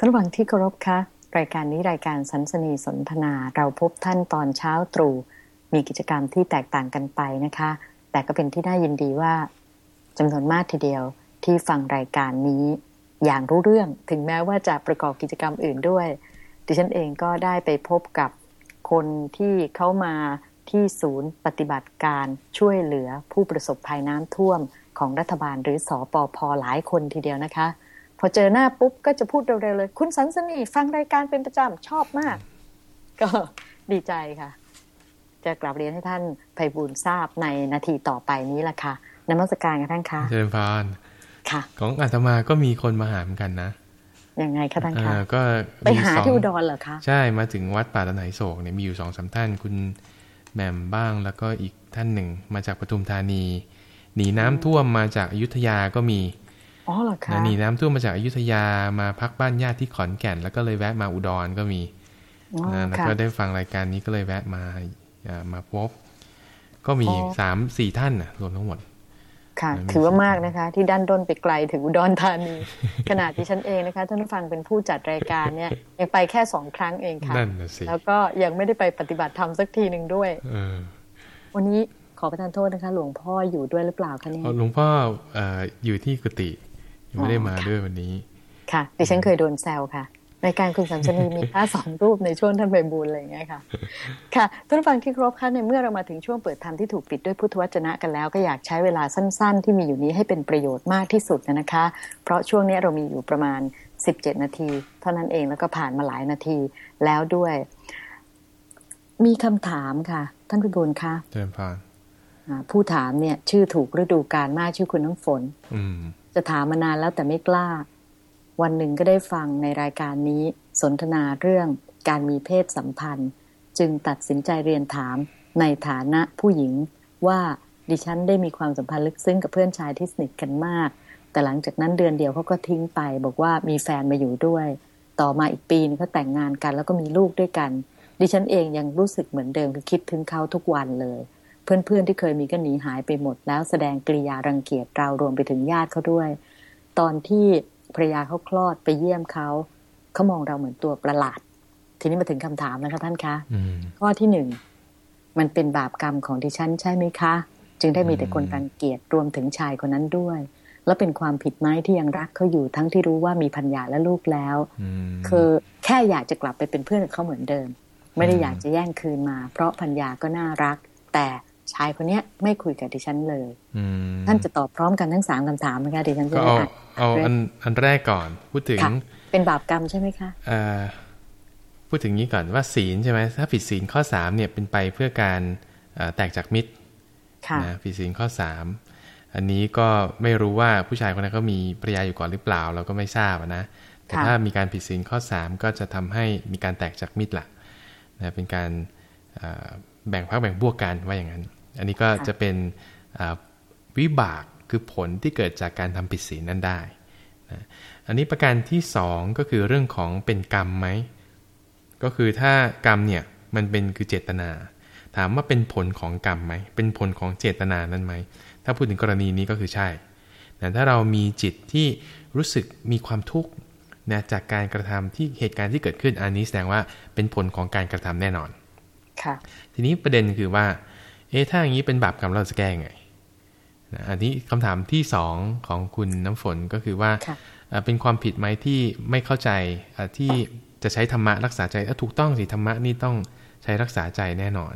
ท่านฟังที่เคารพคะรายการนี้รายการสันสนีสนทนา เราพบท่านตอนเช้าตรู่มีกิจกรรมที่แตกต่างกันไปนะคะ แต่ก็เป็นที่น่ายินดีว่าจำนวนมากทีเดียวที่ฟังรายการนี้ อย่างรู้เรื่องถึงแม้ว่าจะประกอบกิจกรรมอื่นด้วย ดิฉันเองก็ได้ไปพบกับคนที่เข้ามาที่ศูนย์ปฏิบัติการช่วยเหลือผู้ประสบภัยน้ำท่วมของรัฐบาลหรือสอปอพอหลายคนทีเดียวนะคะ พอเจอหน้าปุ๊บก็จะพูดเร็วๆเลย คุณสันสนีฟังรายการเป็นประจำชอบมาก ก็ดีใจค่ะ จะกลับเรียนให้ท่านไพบูลทราบในนาทีต่อไปนี้ละค่ะนมัสการกับท่านคะเจริญพรค่ะ ของอาตมาก็มีคนมาหาเหมือนกันนะยังไงคะท่านคะก็ไปหาที่อุดรเหรอคะใช่มาถึงวัดป่าตะไหนโศกเนี่ยมีอยู่สองสาท่านคุณแหม่มบ้างแล้วก็อีกท่านหนึ่ง มาจากปทุมธานี หนีน้ำท่วมมาจากอยุธยาก็มี อ๋อเหรอคะหนีน้ำท่วมมาจากอยุธยามาพักบ้านญาติที่ขอนแก่น แล้วก็เลยแวะมาอุดรก็มีแล้วก็ได้ฟังรายการนี้ก็เลยแวะมามาพบ ก็มีสามสี่ท่านนะรวมทั้งหมด ค่ะ ถือว่ามากนะคะ ที่ด้านด้นไปไกลถึงอุดรธานีขนาดที่ฉันเองนะคะท่านผู้ฟังเป็นผู้จัดรายการเนี่ยยังไปแค่สองครั้งเองค่ะแล้วก็ยังไม่ได้ไปปฏิบัติธรรมสักทีหนึ่งด้วยวันนี้ขอประทานโทษนะคะ หลวงพ่ออยู่ด้วยหรือเปล่าคะเนี่ยหลวงพ่ออยู่ที่กุฏิ ยังไม่ได้มาด้วยวันนี้ ค่ะดิฉันเคยโดนแซวค่ะรายการคุณสัมสนีมีค่าสองรูปในช่วงท่านใบบูลอะไรอย่างเงี้ยค่ะ ค่ะท่านฟังที่ครบค่ะในเมื่อเรามาถึงช่วงเปิดธรรมที่ถูกปิดด้วยพุทธวจนะกันแล้ว ก็อยากใช้เวลาสั้น ๆ ที่มีอยู่นี้ให้เป็นประโยชน์มากที่สุดนะคะ เพราะช่วงนี้เรามีอยู่ประมาณสิบเจ็ดนาที เท่านั้นเองแล้วก็ผ่านมาหลายนาทีแล้วด้วย มีคำถามค่ะ ท่านพิบูลค่ะเชิญผ่านผู้ถามเนี่ย ชื่อถูกฤดูกาลมากชื่อคุณน้ำฝน จะถามมานานแล้วแต่ไม่กล้า วันหนึ่งก็ได้ฟังในรายการนี้ สนทนาเรื่องการมีเพศสัมพันธ์ จึงตัดสินใจเรียนถามในฐานะผู้หญิงว่าดิฉันได้มีความสัมพันธ์ลึกซึ้งกับเพื่อนชายที่สนิทกันมาก แต่หลังจากนั้นเดือนเดียวเขาก็ทิ้งไป บอกว่ามีแฟนมาอยู่ด้วย ต่อมาอีกปีนึงเขาแต่งงานกัน แล้วก็มีลูกด้วยกัน ดิฉันเองยังรู้สึกเหมือนเดิมคือคิดถึงเขาทุกวันเลย เพื่อนๆที่เคยมีก็หนีหายไปหมด แล้วแสดงกริยารังเกียจเรารวมไปถึงญาติเขาด้วย ตอนที่ภรรยาเขาคลอดไปเยี่ยมเขาเขามองเราเหมือนตัวประหลาด ทีนี้มาถึงคำถามนะคะท่านคะข้อที่หนึ่งมันเป็นบาปกรรมของดิฉันใช่ไหมคะ จึงได้มีแต่คนรังเกียจรวมถึงชายคนนั้นด้วย แล้วเป็นความผิดไหมที่ยังรักเขาอยู่ทั้งที่รู้ว่ามีพัญญาและลูกแล้วคือแค่อยากจะกลับไปเป็นเพื่อนกับเขาเหมือนเดิม ไม่ได้อยากจะแย่งคืนมา เพราะพัญญาก็น่ารัก แต่ ชายคนนี้ไม่คุยกับดิฉันเลยท่านจะตอบพร้อมกันทั้งสามคำถามไหมคะดิฉันจะเอาเอาอันอันแรกก่อน พูดถึงเป็นบาปกรรมใช่ไหมคะพูดถึงนี้ก่อนว่าศีลใช่ไหมถ้าผิดศีลข้อสามเนี่ยเป็นไปเพื่อการแตกจากมิตรนะผิดศีลข้อสามอันนี้ก็ไม่รู้ว่าผู้ชายคนนั้นเขามีภรรยาอยู่ก่อนหรือเปล่า เราก็ไม่ทราบนะแต่ถ้ามีการผิดศีลข้อสามก็จะทำให้มีการแตกจากมิตรละนะเป็นการแบ่งพักแบ่งพวกกันว่าอย่างนั้น อันนี้ก็จะเป็นวิบากคือผลที่เกิดจากการทำผิดศีลนั้นได้นะอันนี้ประการที่สองก็คือเรื่องของเป็นกรรมไหม ก็คือถ้ากรรมเนี่ยมันเป็นคือเจตนา ถามว่าเป็นผลของกรรมไหม เป็นผลของเจตนานั้นไหม ถ้าพูดถึงกรณีนี้ก็คือใช่แต่ถ้าเรามีจิตที่รู้สึกมีความทุกข์นะจากการกระทำที่เหตุการณ์ที่เกิดขึ้นอันนี้แสดงว่าเป็นผลของการกระทำแน่นอนทีนี้ประเด็นคือว่า เอ๊ะถ้าอย่างนี้เป็นบาปกรรมเราจะแก้ไงอันนี้คำถามที่สองของคุณน้ำฝนก็คือว่า เป็นความผิดไหมที่ไม่เข้าใจที่จะใช้ธรรมะรักษาใจถูกต้องสิธรรมะนี่ต้องใช้รักษาใจแน่นอน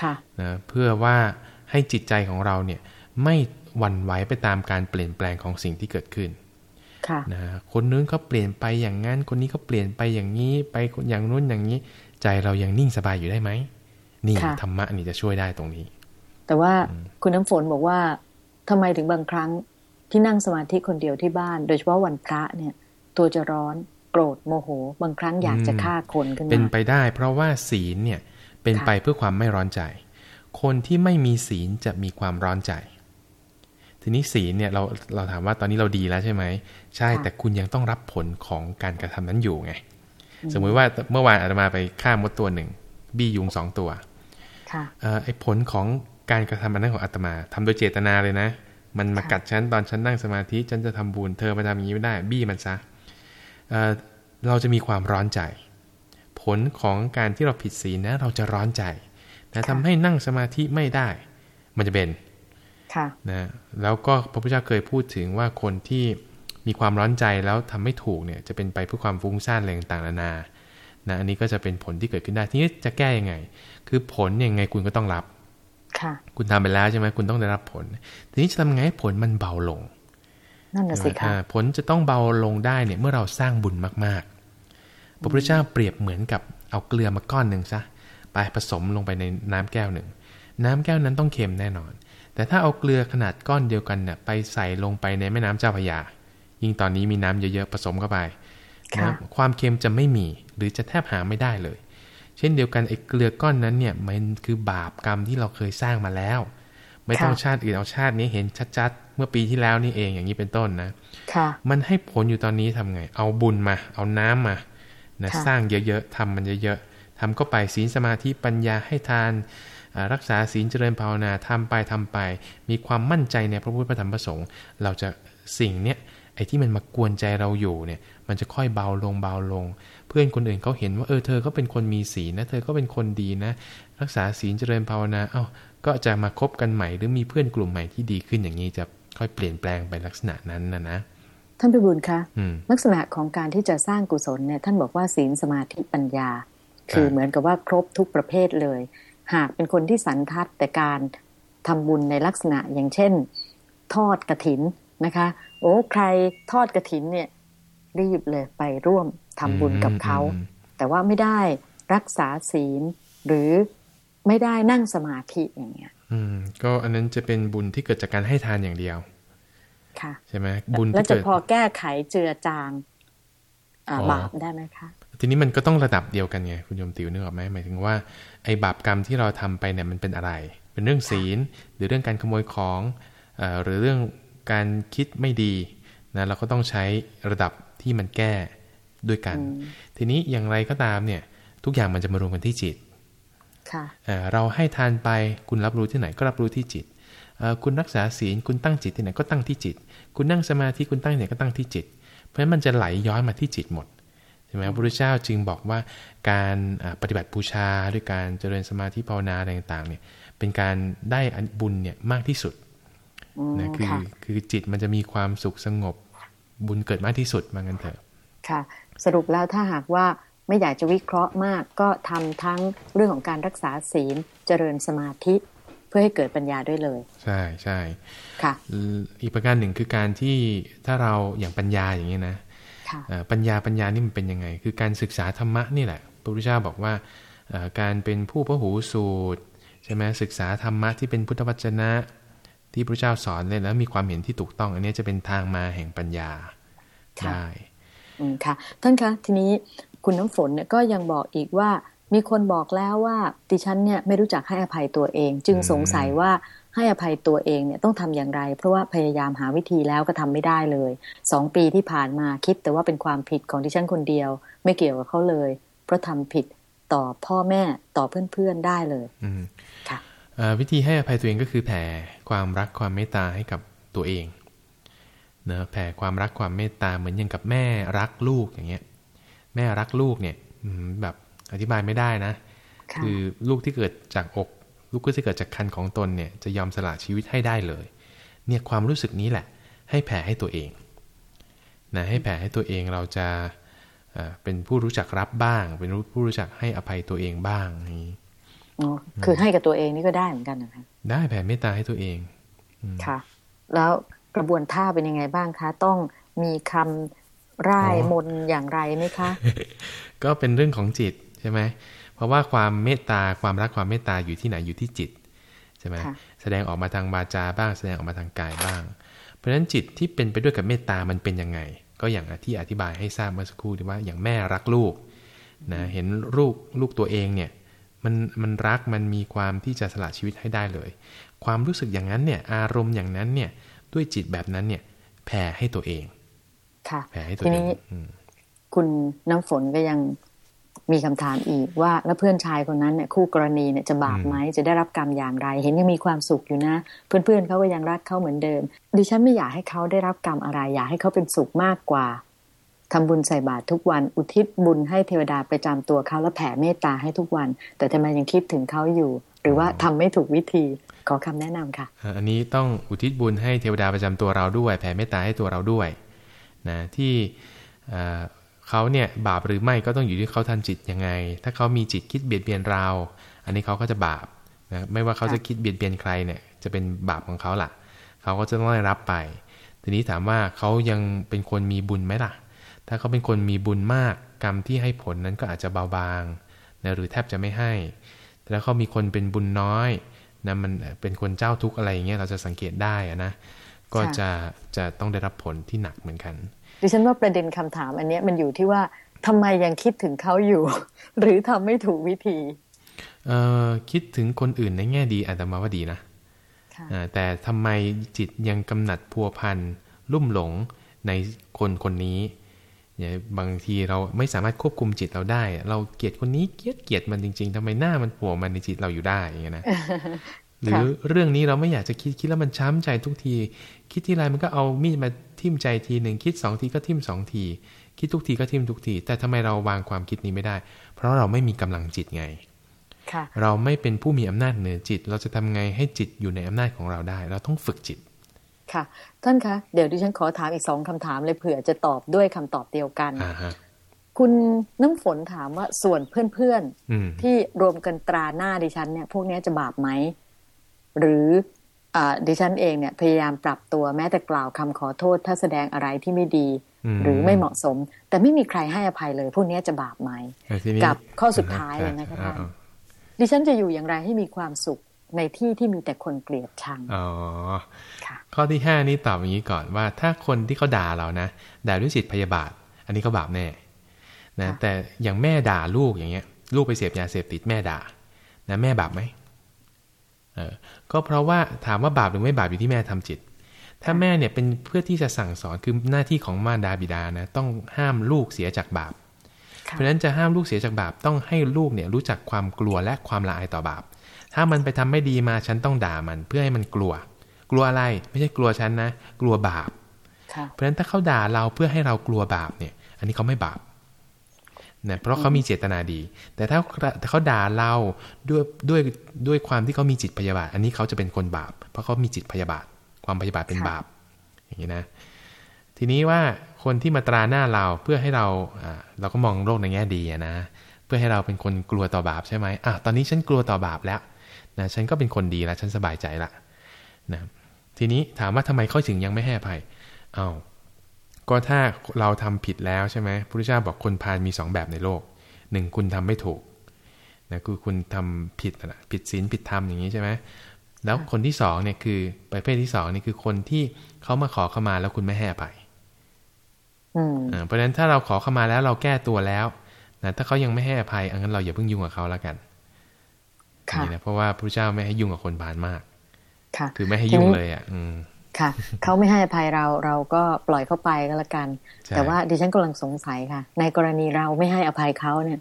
ค่ะนะเพื่อว่าให้จิตใจของเราเนี่ยไม่หวั่นไหวไปตามการเปลี่ยนแปลงของสิ่งที่เกิดขึ้นค่ะนะคนนู้นเขาเปลี่ยนไปอย่างนั้นคนนี้เขาเปลี่ยนไปอย่างนี้ ไปอย่างนู้นอย่างนี้ ใจเรายังนิ่งสบายอยู่ได้ไหม นี่ธรรมะนี่จะช่วยได้ตรงนี้ แต่ว่าคุณน้ำฝนบอกว่าทำไมถึงบางครั้งที่นั่งสมาธิคนเดียวที่บ้าน โดยเฉพาะวันพระเนี่ย ตัวจะร้อนโกรธโมโห บางครั้งอยากจะฆ่าคนขึ้นมาเป็นไปได้ เพราะว่าศีลเนี่ยเป็นไปเพื่อความไม่ร้อนใจ คนที่ไม่มีศีลจะมีความร้อนใจ ทีนี้ศีลเนี่ยเราเราถามว่าตอนนี้เราดีแล้วใช่ไหมใช่แต่คุณยังต้องรับผลของการกระทำนั้นอยู่ไง สมมุติว่าเมื่อวานอาตมาไปฆ่ามดตัวหนึ่ง บี้ยุงสองตัว ไอ้ผลของการกระทำมันนั้นของอาตมาทำโดยเจตนาเลยนะ มันมากัดฉันตอนฉันนั่งสมาธิฉันจะทำบุญเธอมาทำอย่างนี้ไม่ได้ บี้มันซะเราจะมีความร้อนใจ ผลของการที่เราผิดศีลนะ เราจะร้อนใจนะทำให้นั่งสมาธิไม่ได้ มันจะเป็นนะแล้วก็พระพุทธเจ้าเคยพูดถึงว่าคนที่มีความร้อนใจแล้วทำไม่ถูกเนี่ย จะเป็นไปเพื่อความฟุ้งซ่านอะไรต่างๆนานา นะอันนี้ก็จะเป็นผลที่เกิดขึ้นได้ทีนี้จะแก้ยังไง คือผลยังไงคุณก็ต้องรับค่ะ คุณทำไปแล้วใช่ไหมคุณต้องได้รับผล ทีนี้จะทำไงให้ผลมันเบาลงนั่นแหละสิค่ะผลจะต้องเบาลงได้เนี่ยเมื่อเราสร้างบุญมากๆ พระพุทธเจ้าเปรียบเหมือนกับเอาเกลือมาก้อนหนึ่งซะไปผสมลงไปในน้ำแก้วหนึ่งน้ำแก้วนั้นต้องเค็มแน่นอน แต่ถ้าเอาเกลือขนาดก้อนเดียวกันเนี่ยไปใส่ลงไปในแม่น้ำเจ้าพระยา ยิ่งตอนนี้มีน้ำเยอะๆผสมเข้าไป นะความเค็มจะไม่มี หรือจะแทบหาไม่ได้เลย เช่นเดียวกันไอ้เกลือก้อนนั้นเนี่ยมันคือบาปกรรมที่เราเคยสร้างมาแล้ว ไม่ต้องชาติอื่นเอาชาตินี้เห็นชัดๆ เมื่อปีที่แล้วนี่เองอย่างนี้เป็นต้นนะมันให้ผลอยู่ตอนนี้ทำไง เอาบุญมา เอาน้ำมานะสร้างเยอะๆทำมันเยอะๆทำก็ไปศีลสมาธิปัญญาให้ทานรักษาศีลเจริญภาวนาทำไปทำไป มีความมั่นใจในพระพุทธพระธรรมพระสงฆ์เราจะสิ่งเนี้ยไอ้ที่มันมากวนใจเราอยู่เนี่ย มันจะค่อยเบาลงเบาลง เพื่อนคนอื่นเขาเห็นว่าเออเธอก็เป็นคนมีศีลนะ เธอก็เป็นคนดีนะ รักษาศีลเจริญภาวนาเอา้าก็จะมาคบกันใหม่หรือมีเพื่อนกลุ่มใหม่ที่ดีขึ้นอย่างนี้จะค่อยเปลี่ยนแปลงไปลักษณะนั้นนะนะท่านพิบูลคะลักษณะของการที่จะสร้างกุศลเนี่ยท่านบอกว่าศีลสมาธิปัญญา คือเหมือนกับว่าครบทุกประเภทเลย หากเป็นคนที่สันทัดแต่การทำบุญในลักษณะอย่างเช่น ทอดกระถินนะคะ โอ้ใครทอดกระถินเนี่ย รีบเลยไปร่วมทำบุญกับเขา แต่ว่าไม่ได้รักษาศีลหรือไม่ได้นั่งสมาธิอย่างเงี้ย อืม ก็อันนั้นจะเป็นบุญที่เกิดจากการให้ทานอย่างเดียว ค่ะ ใช่ไหมบุญแล้วจะพอแก้ไขเจือจางบาปได้ไหมคะทีนี้มันก็ต้องระดับเดียวกันไงคุณโยมติวนึกออกไหมหมายถึงว่าไอ้บาปกรรมที่เราทำไปเนี่ยมันเป็นอะไร เป็นเรื่องศีล หรือเรื่องการขโมยของอหรือเรื่องการคิดไม่ดีนะเราก็ต้องใช้ระดับ ที่มันแก้ด้วยกัน ทีนี้อย่างไรก็ตามเนี่ย ทุกอย่างมันจะมารวมกันที่จิตเราให้ทานไปคุณรับรู้ที่ไหนก็รับรู้ที่จิต คุณรักษาศีลคุณตั้งจิตที่ไหนก็ตั้งที่จิต คุณนั่งสมาธิคุณตั้งที่ไหนก็ตั้งที่จิต เพราะฉะนั้นมันจะไหลย้อนมาที่จิตหมดใช่ไหมพระพุทธเจ้าจึงบอกว่าการปฏิบัติบูชาด้วยการเจริญสมาธิภาวนาอะไรต่างๆเนี่ยเป็นการได้บุญเนี่ยมากที่สุดนะคือคือจิตมันจะมีความสุขสงบ บุญเกิดมากที่สุดมากันเถอะค่ะ สรุปแล้วถ้าหากว่าไม่อยากจะวิเคราะห์มากก็ทำทั้งเรื่องของการรักษาศีลเจริญสมาธิเพื่อให้เกิดปัญญาด้วยเลย ใช่ใช่ค่ะ อีกประการหนึ่งคือการที่ถ้าเราอย่างปัญญาอย่างนี้นะปัญญาปัญญานี่มันเป็นยังไง คือการศึกษาธรรมะนี่แหละพระพุทธเจ้าบอกว่าการเป็นผู้พหูสูตรใช่ไหมศึกษาธรรมะที่เป็นพุทธวจนะ ที่พระเจ้าสอนเลยแล้วมีความเห็นที่ถูกต้องอันนี้จะเป็นทางมาแห่งปัญญาได้อืมค่ะท่านคะทีนี้คุณน้ำฝนเนี่ยก็ยังบอกอีกว่ามีคนบอกแล้วว่าดิฉันเนี่ยไม่รู้จักให้อภัยตัวเอง จึงสงสัยว่าให้อภัยตัวเองเนี่ยต้องทำอย่างไร เพราะว่าพยายามหาวิธีแล้วก็ทำไม่ได้เลยสองปีที่ผ่านมาคิดแต่ว่าเป็นความผิดของดิฉันคนเดียว ไม่เกี่ยวกับเขาเลย เพราะทำผิดต่อพ่อแม่ต่อเพื่อนๆได้เลยอืค่ะ วิธีให้อภัยตัวเองก็คือแผ่ความรักความเมตตาให้กับตัวเองเนะแผ่ความรักความเมตตาเหมือนอย่างกับแม่รักลูกอย่างเงี้ย แม่รักลูกเนี่ยแบบอธิบายไม่ได้นะ คือลูกที่เกิดจากอก ลูกที่เกิดจากคันของตนเนี่ยจะยอมสละชีวิตให้ได้เลย เนี่ยความรู้สึกนี้แหละ ให้แผ่ให้ตัวเองนะให้แผ่ให้ตัวเองเราจะเป็นผู้รู้จักรับบ้าง เป็นผู้รู้จักให้อภัยตัวเองบ้างนี้ คือให้กับตัวเองนี่ก็ได้เหมือนกันนะคะได้แผ่เมตตาให้ตัวเองค่ะ แล้วกระบวนท่าเป็นยังไงบ้างคะ ต้องมีคำร่ายมนอย่างไรไหมคะ ก็เป็นเรื่องของจิตใช่ไหมเพราะว่าความเมตตาความรักความเมตตาอยู่ที่ไหนอยู่ที่จิตใช่ไหมแสดงออกมาทางบาจาบ้าง แสดงออกมาทางกายบ้าง เพราะฉะนั้นจิตที่เป็นไปด้วยกับเมตตามันเป็นยังไง ก็อย่างที่อธิบายให้ทราบเมื่อสักครู่ที่ว่าอย่างแม่รักลูกนะเห็นลูกลูกตัวเองเนี่ย มันมันรักมันมีความที่จะสละชีวิตให้ได้เลย ความรู้สึกอย่างนั้นเนี่ยอารมณ์อย่างนั้นเนี่ยด้วยจิตแบบนั้นเนี่ยแผ่ให้ตัวเอง ค่ะแผ่ให้ตัวเองคุณน้ำฝนก็ยังมีคำถามอีกว่าแล้วเพื่อนชายคนนั้นเนี่ยคู่กรณีเนี่ยจะบาปไหมจะได้รับกรรมอย่างไร เห็นยังมีความสุขอยู่นะ เพื่อนๆเขาก็ยังรักเขาเหมือนเดิม ดิฉันไม่อยากให้เขาได้รับกรรมอะไร อยากให้เขาเป็นสุขมากกว่า ทำบุญใส่บาตรทุกวัน อุทิศบุญให้เทวดาประจำตัวเขาแล้วแผ่เมตตาให้ทุกวัน แต่ทำไมยังคิดถึงเขาอยู่ หรือว่าทำไม่ถูกวิธีขอคำแนะนำค่ะ อันนี้ต้องอุทิศบุญให้เทวดาประจำตัวเราด้วย แผ่เมตตาให้ตัวเราด้วยนะที่เขาเนี่ยบาปหรือไม่ก็ต้องอยู่ที่เขาทันจิตยังไง ถ้าเขามีจิตคิดเบียดเบียนเรา อันนี้เขาก็จะบาปนะไม่ว่าเขาจะคิดเบียดเบียนใครเนี่ยจะเป็นบาปของเขาล่ะ เขาก็จะต้องได้รับไป ทีนี้ถามว่าเขายังเป็นคนมีบุญไหมล่ะ ถ้าเขาเป็นคนมีบุญมากกรรมที่ให้ผลนั้นก็อาจจะเบาบางนะหรือแทบจะไม่ให้แต่ถ้าเขามีคนเป็นบุญน้อยนะมันเป็นคนเจ้าทุกข์อะไรอย่างเงี้ยเราจะสังเกตได้นะก็จะจะต้องได้รับผลที่หนักเหมือนกัน ดิฉันว่าประเด็นคำถามอันนี้มันอยู่ที่ว่าทำไมยังคิดถึงเขาอยู่ หรือทำไม่ถูกวิธีเอ่อคิดถึงคนอื่นในแง่ดีอาจจะมาว่าดีนะแต่ทำไมจิตยังกำหนัดพัวพันลุ่มหลงในคนคนนี้เนี่ย บางทีเราไม่สามารถควบคุมจิตเราได้ เราเกลียดคนนี้เกลียดเกลียดมันจริง ๆทำไมหน้ามันผัวมันในจิตเราอยู่ได้อย่างเงี้ยนะหรือเรื่องนี้เราไม่อยากจะคิดคิดแล้วมันช้ำใจทุกที คิดที่ไรมันก็เอามีดมาทิ่มใจทีหนึ่งคิดสองทีก็ทิ่มสองที คิดทุกทีก็ทิ่มทุกที แต่ทำไมเราวางความคิดนี้ไม่ได้ เพราะเราไม่มีกำลังจิตไงเราไม่เป็นผู้มีอำนาจเหนือจิต เราจะทำไงให้จิตอยู่ในอำนาจของเราได้ เราต้องฝึกจิต ค่ะ ท่านคะ เดี๋ยวดิฉันขอถามอีกสองคำถามเลยเผื่อจะตอบด้วยคำตอบเดียวกัน คุณน้ำฝนถามว่าส่วนเพื่อนๆที่รวมกันตราหน้าดิฉันเนี่ย พวกนี้จะบาปไหม หรืออดิฉันเองเนี่ย พยายามปรับตัวแม้แต่กล่าวคำขอโทษ ถ้าแสดงอะไรที่ไม่ดี หรือไม่เหมาะสม แต่ไม่มีใครให้อภัยเลย พวกนี้จะบาปไหม กับข้อสุดท้ายเลยนะคะท่านดิฉันจะอยู่อย่างไรให้มีความสุข ในที่ที่มีแต่คนเกลียดชังอ๋อข้อที่ห้านี้ตอบอย่างนี้ก่อนว่า ถ้าคนที่เขาด่าเรานะด่าด้วยจิตพยาบาท อันนี้ก็บาปแน่นะแต่อย่างแม่ด่าลูกอย่างเงี้ย ลูกไปเสพยาเสพติดแม่ด่า นะแม่บาปไหมเออก็เพราะว่าถามว่าบาปหรือไม่บาปอยู่ที่แม่ทำจิต ถ้าแม่เนี่ยเป็นเพื่อที่จะสั่งสอนคือหน้าที่ของมารดาบิดานะต้องห้ามลูกเสียจากบาป เพราะฉะนั้นจะห้ามลูกเสียจากบาปต้องให้ลูกเนี่ยรู้จักความกลัวและความละอายต่อบาป ถ้ามันไปทำไม่ดีมาฉันต้องด่ามัน เพื่อให้มันกลัว กลัวอะไรไม่ใช่กลัวฉันนะ กลัวบาปเพราะฉะนั้นถ้าเขาด่าเราเพื่อให้เรากลัวบาปเนี่ย อันนี้เขาไม่บาปนะเพราะเขามีเจตนาดี แต่ถ้าเขาด่าเราด้วยด้วยด้วยความที่เขามีจิตพยาบาท อันนี้เขาจะเป็นคนบาป เพราะเขามีจิตพยาบาท ความพยาบาทเป็นบาป อย่างนี้นะ ทีนี้ว่าคนที่มาตราหน้าเราเพื่อให้เราเราก็มองโลกในแง่ดีนะ เพื่อให้เราเป็นคนกลัวต่อบาปใช่ไหมอะตอนนี้ฉันกลัวต่อบาปแล้ว นะฉันก็เป็นคนดีแล้วฉันสบายใจละนะทีนี้ถามว่าทำไมเขาถึงยังไม่ให้อภัยเอา้าก็ถ้าเราทำผิดแล้วใช่ไหมพระพุทธเจ้าบอกคนพาลมีสองแบบในโลกหนึ่งคุณทำไม่ถูกนะคือคุณทำผิดนะผิดศีลผิดธรรมอย่างนี้ใช่ไหมแล้วคนที่สองเนี่ยคือประเภทที่สองนี่คือคนที่เขามาขอเข้ามาแล้วคุณไม่ให้อภัยเพราะฉะนั้นถ้าเราขอเข้ามาแล้วเราแก้ตัวแล้วนะถ้าเขายังไม่ให้อภัยอันนั้นเราอย่าเพิ่งยุ่งกับเขาแล้วกัน นี่นะเพราะว่าพระเจ้าไม่ให้ยุ่งกับคนบานมากคือไม่ให้ยุ่งเลยอะ อืมค่ะเขาไม่ให้อภัยเราเราก็ปล่อยเข้าไปก็แล้วกัน แต่ว่าดิฉันกำลังสงสัยค่ะ ในกรณีเราไม่ให้อภัยเขาเนี่ย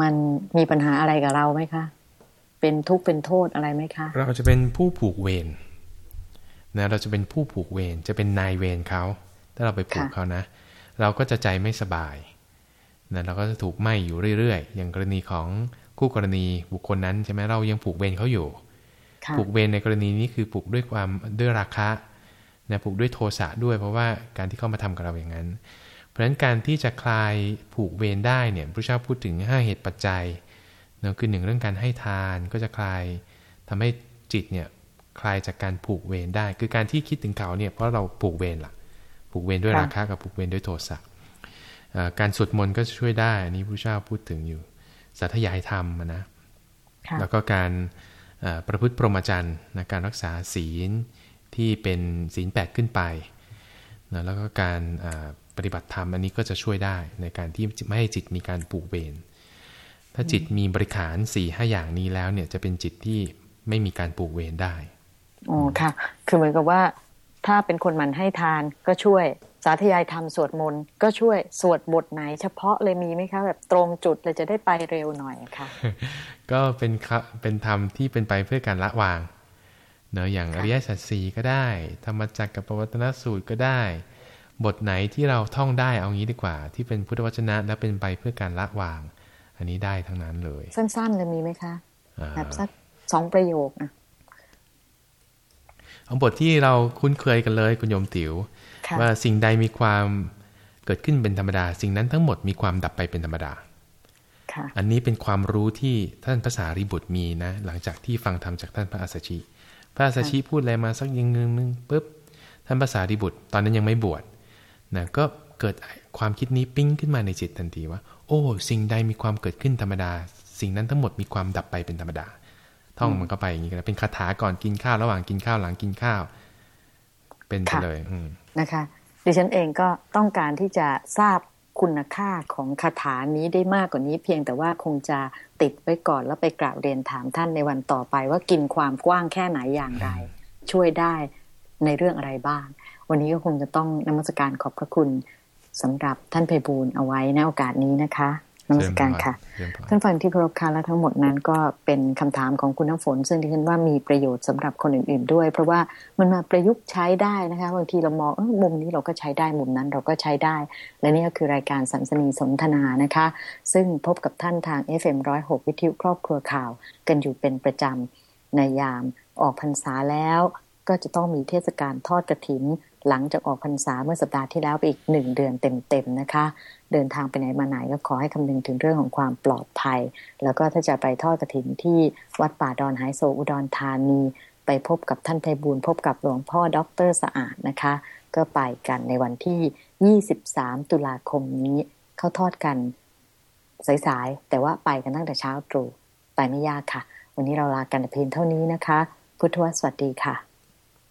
มันมีปัญหาอะไรกับเราไหมคะ เป็นทุกข์เป็นโทษอะไรไหมคะ เราจะเป็นผู้ผูกเวรนะเราจะเป็นผู้ผูกเวรจะเป็นนายเวรเขาถ้าเราไปผูกเขานะ เราก็จะใจไม่สบายนะเราก็จะถูกไหมอยู่เรื่อยๆ อย่างกรณีของ คู่กรณีบุคคลนั้นใช่ไหมเรายังผูกเวรเขาอยู่ ผูกเวรในกรณีนี้คือผูกด้วยความด้วยราคะนะผูกด้วยโทสะด้วย เพราะว่าการที่เขามาทำกับเราอย่างนั้น เพราะฉะนั้นการที่จะคลายผูกเวรได้เนี่ยพระเจ้าพูดถึงห้าเหตุปัจจัยเนะคือหนึ่งเรื่องการให้ทานก็จะคลายทำให้จิตเนี่ยคลายจากการผูกเวรได้ คือการที่คิดถึงเขาเนี่ยเพราะเราผูกเวรล่ะ ผูกเวรด้วยราคะกับผูกเวรด้วยโทสะการสวดมนต์ก็ช่วยได้อันนี้พระเจ้าพูดถึงอยู่ สัทยายธรรมนะแล้วก็การประพฤติพรหมจรรย์นะการรักษาศีลที่เป็นศีลแปดขึ้นไปนะแล้วก็การปฏิบัติธรรมอันนี้ก็จะช่วยได้ในการที่ไม่ให้จิตมีการผูกเวรถ้าจิตมีบริขารสี่ห้าอย่างนี้แล้วเนี่ยจะเป็นจิตที่ไม่มีการผูกเวรได้อ๋อค่ะ คือเหมือนกับว่าถ้าเป็นคนมันให้ทานก็ช่วยสาธยายธรรมสวดมนต์ก็ช่วยสวดบทไหน เฉพาะเลยมีไหมคะแบบตรงจุดเลยจะได้ไปเร็วหน่อยค่ะ ก็เป็นเป็นธรรมที่เป็นไปเพื่อการละวางเนอะอย่างอริยสัจสี่ก็ได้ ธรรมจักรกับปวัตนสูตรก็ได้ บทไหนที่เราท่องได้เอางี้ดีกว่า ที่เป็นพุทธวจนะและเป็นไปเพื่อการละวาง อันนี้ได้ทั้งนั้นเลย สั้นๆเลยมีไหมคะแบบสักสองประโยคนะ เอาบทที่เราคุ้นเคยกันเลยคุณโยมติ๋วว่าสิ่งใดมีความเกิดขึ้นเป็นธรรมดา สิ่งนั้นทั้งหมดมีความดับไปเป็นธรรมดาอันนี้เป็นความรู้ที่ท่านภาษาริบุตรมีนะ หลังจากที่ฟังธรรมจากท่านพระอาสชิ พระอาสชิพูดอะไรมาสักยิงนึงปุ๊บท่านภาษาริบุตร ตอนนั้นยังไม่บวชนะก็เกิดความคิดนี้ปิ้งขึ้นมาในจิตทันทีว่า โอ้ สิ่งใดมีความเกิดขึ้นธรรมดา สิ่งนั้นทั้งหมดมีความดับไปเป็นธรรมดา ท่องมันก็ไปอย่างนี้กันเป็นคาถาก่อนกินข้าวระหว่างกินข้าวหลังกินข้าว เป็นไปเลยนะคะ ดิฉันเองก็ต้องการที่จะทราบคุณค่าของคาถานี้ได้มากกว่านี้ เพียงแต่ว่าคงจะติดไว้ก่อนแล้วไปกล่าวเรียนถามท่านในวันต่อไปว่ากินความกว้างแค่ไหนอย่างไร ช่วยได้ในเรื่องอะไรบ้าง วันนี้ก็คงจะต้องนมัสการขอบพระคุณสำหรับท่านไพบูลเอาไว้ในโอกาสนี้นะคะ นมัสการค่ะ ท่านฟังที่เคารพค่ะและทั้งหมดนั้นก็เป็นคำถามของคุณน้ำฝน ซึ่งดิฉันว่ามีประโยชน์สำหรับคนอื่น ๆ ด้วย เพราะว่ามันมาประยุกต์ใช้ได้นะคะบางทีเรามองมุมนี้เราก็ใช้ได้มุมนั้นเราก็ใช้ได้ และนี่ก็คือรายการสัมสนีสนทนานะคะ ซึ่งพบกับท่านทาง FM106 วิทยุครอบครัวข่าว กันอยู่เป็นประจำในยามออกพรรษาแล้ว ก็จะต้องมีเทศกาลทอดกระถิน หลังจากออกพรรษาเมื่อสัปดาห์ที่แล้วไปอีกหนึ่งเดือนเต็มๆนะคะ เดินทางไปไหนมาไหนก็ขอให้คำนึงถึงเรื่องของความปลอดภัย แล้วก็ถ้าจะไปทอดกระถินที่วัดป่าดอนหายโศกอุดรธานี ไปพบกับท่านไพบูลพบกับหลวงพ่อด็อกเตอร์สะอาดนะคะ ก็ไปกันในวันที่ 23 ตุลาคมนี้เข้าทอดกันสายๆแต่ว่าไปกันตั้งแต่เช้าตรู่ไปไม่ยากค่ะ วันนี้เราลากันเพียงเท่านี้นะคะ พุทธสวัสดีค่ะ